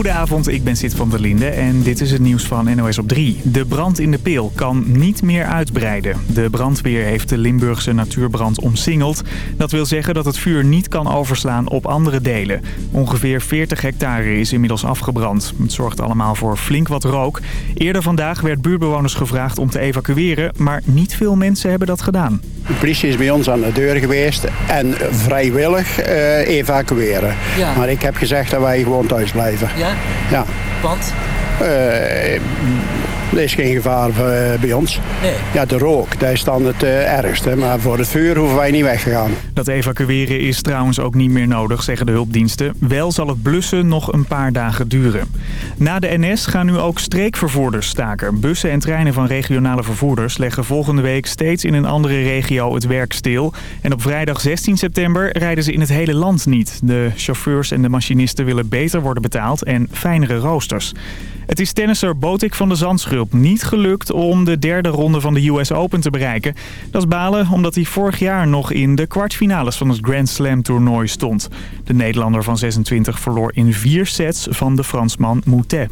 Goedenavond, ik ben Sid van der Linde en dit is het nieuws van NOS op 3. De brand in de Peel kan niet meer uitbreiden. De brandweer heeft de Limburgse natuurbrand omsingeld. Dat wil zeggen dat het vuur niet kan overslaan op andere delen. Ongeveer 40 hectare is inmiddels afgebrand. Het zorgt allemaal voor flink wat rook. Eerder vandaag werd buurtbewoners gevraagd om te evacueren, maar niet veel mensen hebben dat gedaan. De politie is bij ons aan de deur geweest en vrijwillig eh, evacueren. Ja. Maar ik heb gezegd dat wij gewoon thuis blijven. Ja? Ja. Want? Eh, er is geen gevaar eh, bij ons. Nee. Ja, de rook, dat is dan het eh, ergste. Maar voor het vuur hoeven wij niet weg te gaan. Dat evacueren is trouwens ook niet meer nodig, zeggen de hulpdiensten. Wel zal het blussen nog een paar dagen duren. Na de NS gaan nu ook streekvervoerders staken. Bussen en treinen van regionale vervoerders leggen volgende week steeds in een andere regio het werk stil. En op vrijdag 16 september rijden ze in het hele land niet. De chauffeurs en de machinisten willen beter worden betaald en fijnere roosters. Het is tennisser Botik van de Zandschulp niet gelukt om de derde ronde van de US Open te bereiken. Dat is balen omdat hij vorig jaar nog in de kwartfinales van het Grand Slam toernooi stond. De Nederlander van 26 verloor in vier sets van de Fransman Moutet.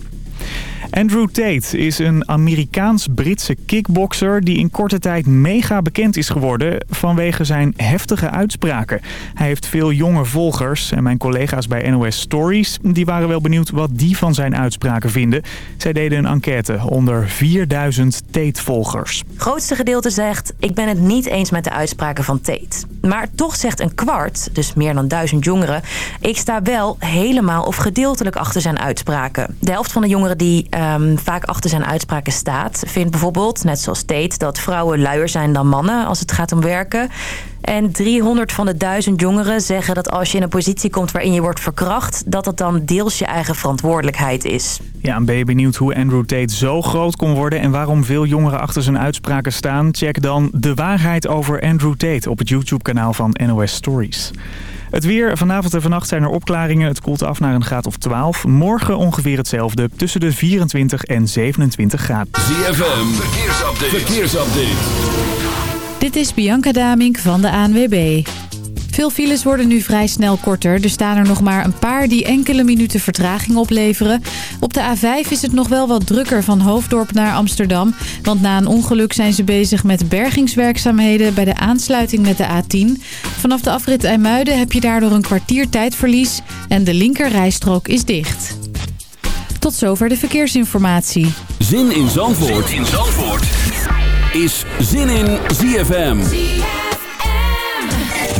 Andrew Tate is een Amerikaans-Britse kickbokser die in korte tijd mega bekend is geworden vanwege zijn heftige uitspraken. Hij heeft veel jonge volgers en mijn collega's bij NOS Stories die waren wel benieuwd wat die van zijn uitspraken vinden. Zij deden een enquête onder 4000 Tate-volgers. grootste gedeelte zegt... ik ben het niet eens met de uitspraken van Tate. Maar toch zegt een kwart, dus meer dan duizend jongeren... ik sta wel helemaal of gedeeltelijk achter zijn uitspraken. De helft van de jongeren die ehm, vaak achter zijn uitspraken staat... vindt bijvoorbeeld, net zoals Tate, dat vrouwen luier zijn dan mannen... als het gaat om werken... En 300 van de 1000 jongeren zeggen dat als je in een positie komt waarin je wordt verkracht... dat het dan deels je eigen verantwoordelijkheid is. Ja, en ben je benieuwd hoe Andrew Tate zo groot kon worden... en waarom veel jongeren achter zijn uitspraken staan? Check dan De Waarheid over Andrew Tate op het YouTube-kanaal van NOS Stories. Het weer. Vanavond en vannacht zijn er opklaringen. Het koelt af naar een graad of 12. Morgen ongeveer hetzelfde. Tussen de 24 en 27 graden. ZFM, verkeersupdate. verkeersupdate. Dit is Bianca Damink van de ANWB. Veel files worden nu vrij snel korter. Er staan er nog maar een paar die enkele minuten vertraging opleveren. Op de A5 is het nog wel wat drukker van Hoofddorp naar Amsterdam. Want na een ongeluk zijn ze bezig met bergingswerkzaamheden bij de aansluiting met de A10. Vanaf de afrit IJmuiden heb je daardoor een kwartier tijdverlies en de linker rijstrook is dicht. Tot zover de verkeersinformatie. Zin in Zandvoort, zin in Zandvoort. is Zin in ZFM.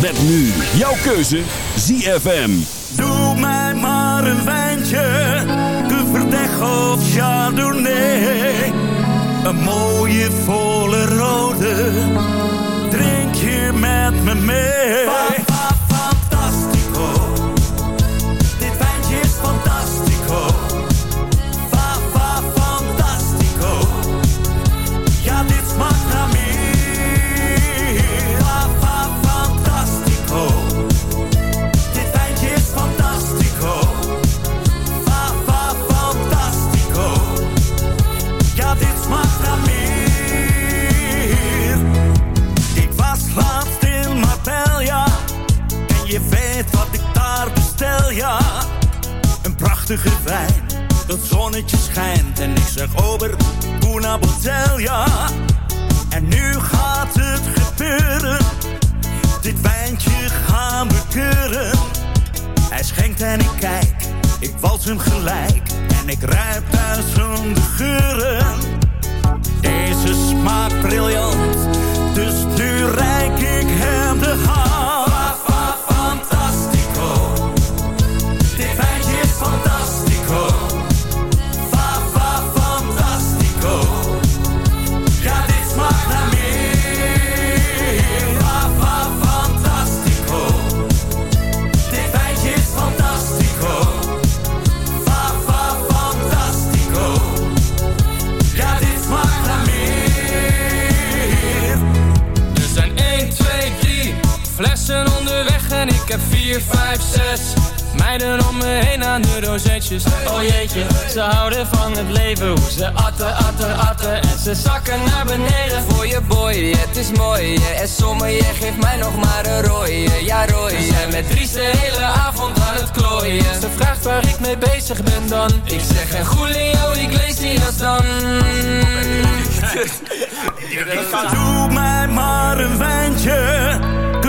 Met nu jouw keuze ZFM. Doe mij maar een wijntje, de verdeg of chardonnay. Een mooie volle rode, drink je met me mee. Wat ik daar bestel, ja. Een prachtige wijn, dat zonnetje schijnt. En ik zeg over, una botella. En nu gaat het gebeuren. Dit wijntje gaan we keuren. Hij schenkt en ik kijk, ik wals hem gelijk. En ik ruik duizenden geuren. Deze smaakt briljant, dus nu reik ik hem de hand. Ik heb 4, 5, 6. Meiden om me heen aan de rozetjes. Oh jeetje, ze houden van het leven Hoe ze atten, atten, atten. En ze zakken naar beneden. Voor je boy, het is mooi En sommige je geeft mij nog maar een rooie. Ja rooie, zijn met Dries de hele avond aan het klooien. Ze vraagt waar ik mee bezig ben dan. Ik zeg en Julio, ik lees die als dan. Doe mij maar een wijntje, que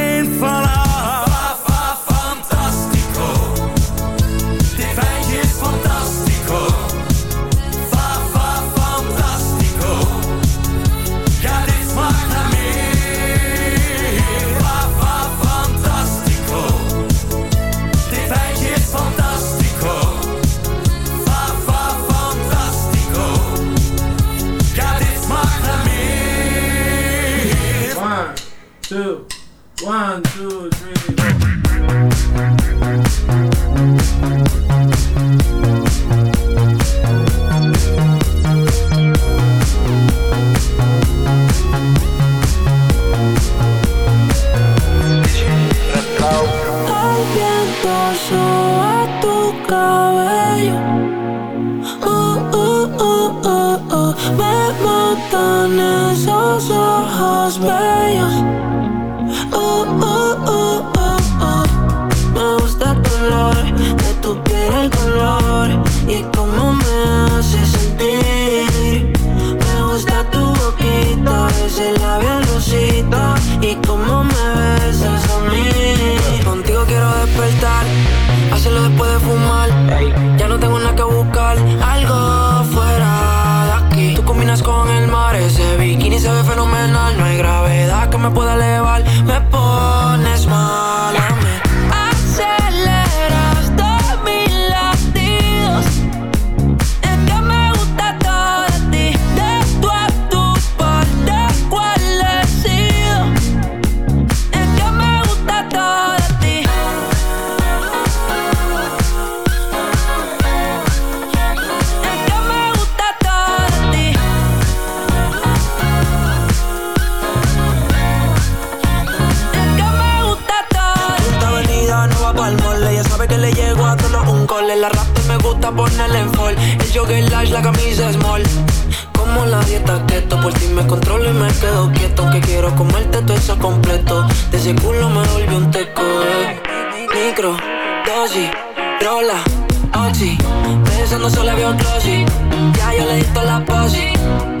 La rasta me gusta ponerle en fall. El jogger large, la camisa small. Como la dieta keto Por ti me controlo y me quedo quieto. Que quiero comerte todo eso completo. De ese culo me volvió un teco eh. Micro, dosis, rola, oxi. Pensando solo veo Ya yo le di la posi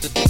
the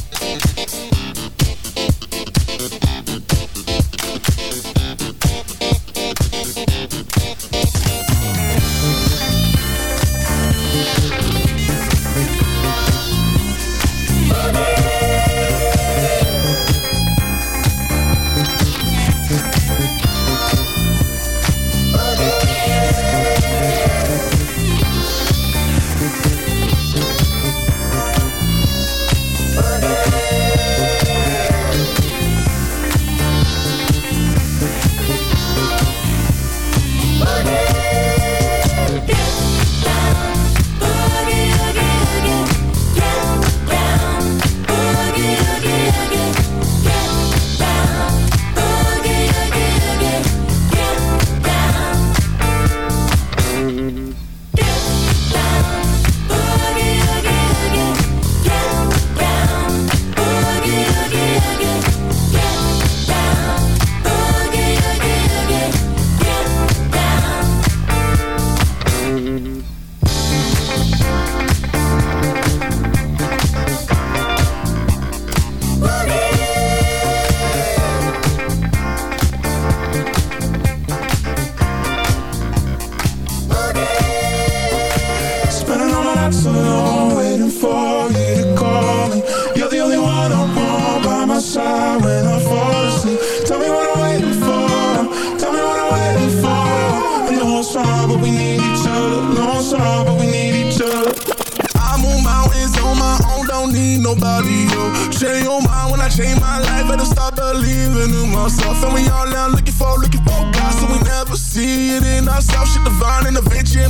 see it in ourselves. Shit divine and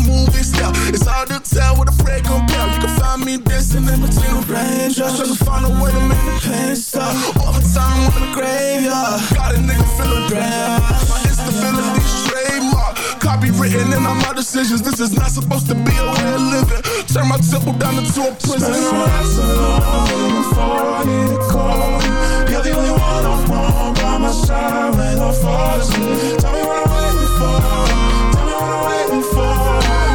movie style. It's hard to tell what a prayer compare. You can find me dancing in between the raindrops, trying to find a way to make the pain stop. Overtime in the graveyard, got a nigga feeling grand. My instability trademark, copywritten in all my decisions. This is not supposed to be a way of living. Turn my temple down into a prison. All my nights alone, waiting for you to call. You're the only one I want by my side when I fall asleep. Tell me what I'm waiting for. Tell me what I'm waiting for.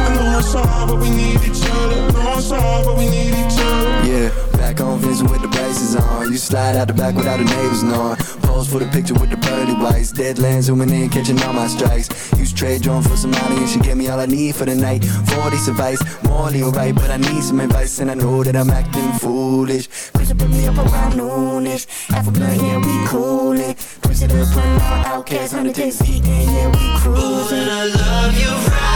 I know it's hard, but we need each other. No, it's hard, but we need each other. Yeah, back on Vincent with the braces on. You slide out the back without the neighbors knowing. Pose for the picture with the pearly whites. Deadlands zooming in, catching all my strikes. Use trade drone for some money and she gave me all I need for the night. 40 advice, morally alright, but I need some advice and I know that I'm acting foolish. It, put me up around noonish. Africa, yeah, we coolin'. It up on all outcasts, 100 days and yeah, we cruising. I love you right,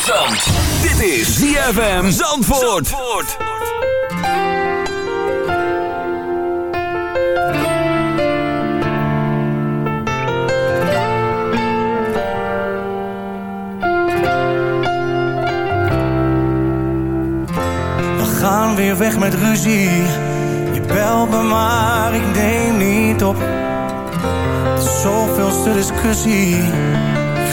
Zand. Dit is ZFM Zandvoort. We gaan weer weg met ruzie. Je belt me maar, ik neem niet op. Zoveelste discussie.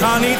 Ik kan niet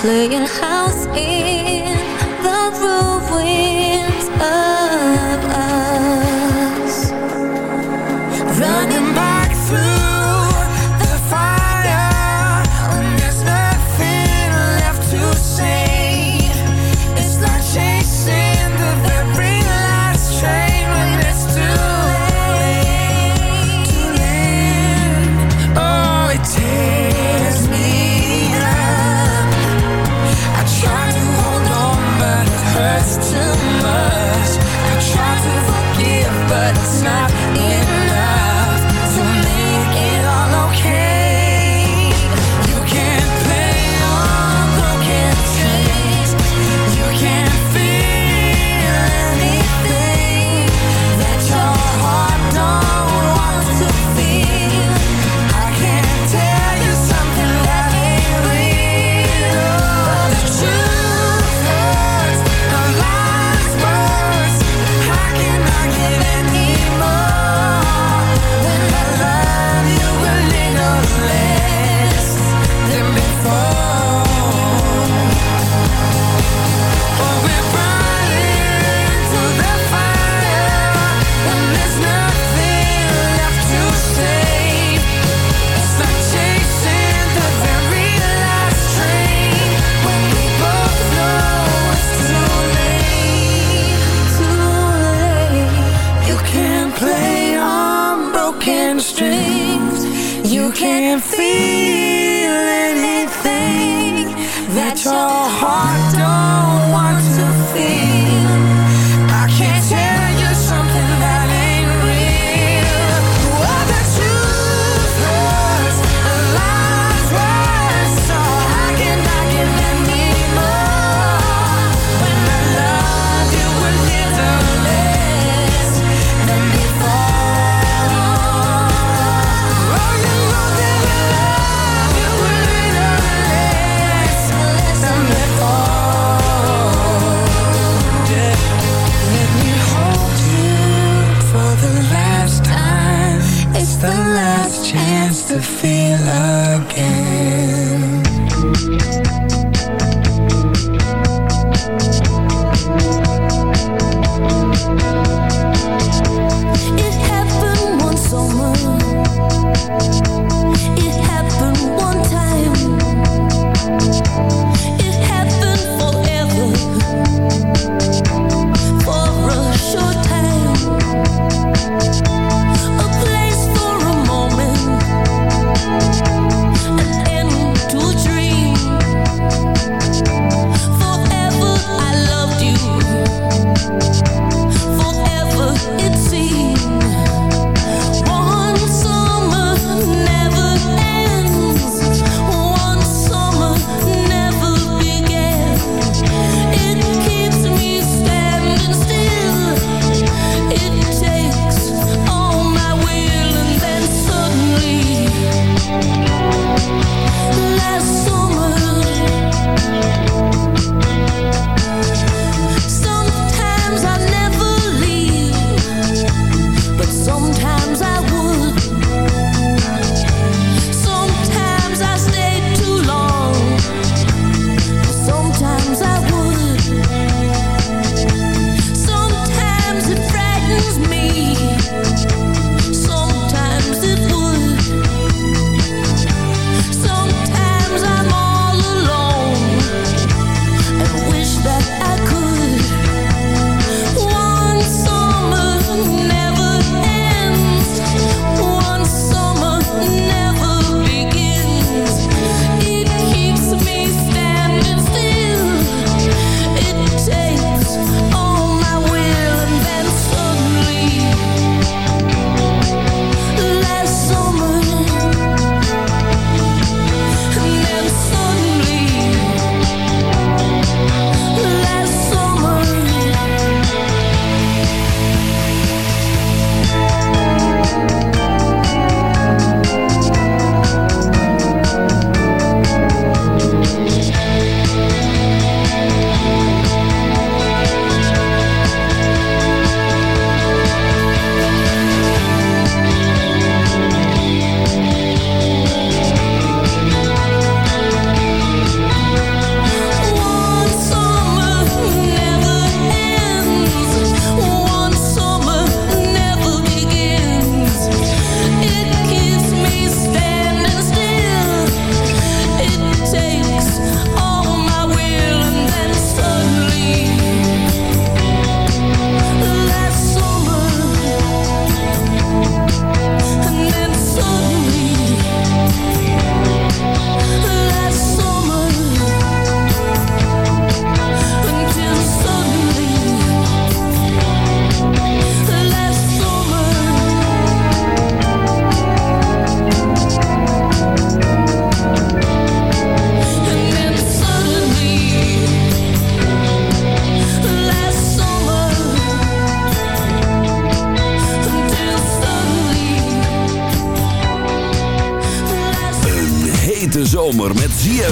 playing house